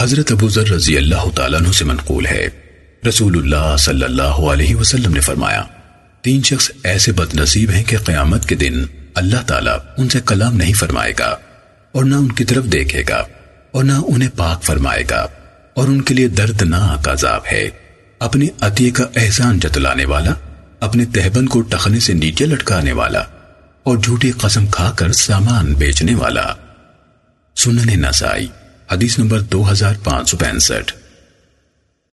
حضرت ابو ذر رضی اللہ تعالیٰ عنہ سے منقول ہے۔ رسول اللہ صلی اللہ علیہ وسلم نے فرمایا، تین شخص ایسے بد نصیب ہیں کہ قیامت کے دن اللہ تعالیٰ ان سے کلام نہیں فرمائے گا اور نہ ان کی طرف دیکھے گا اور نہ انہیں پاک فرمائے گا اور ان کے لیے دردناک عذاب ہے۔ اپنی عطیے کا احسان جتلانے والا، اپنے تہبن کو ٹخنے سے نیچے لٹکانے والا اور جھوٹی قسم کھا کر سامان بیچنے والا۔ سنن نسائی۔ حدیث نمبر دو ہزار پانچ سو پینسٹھ۔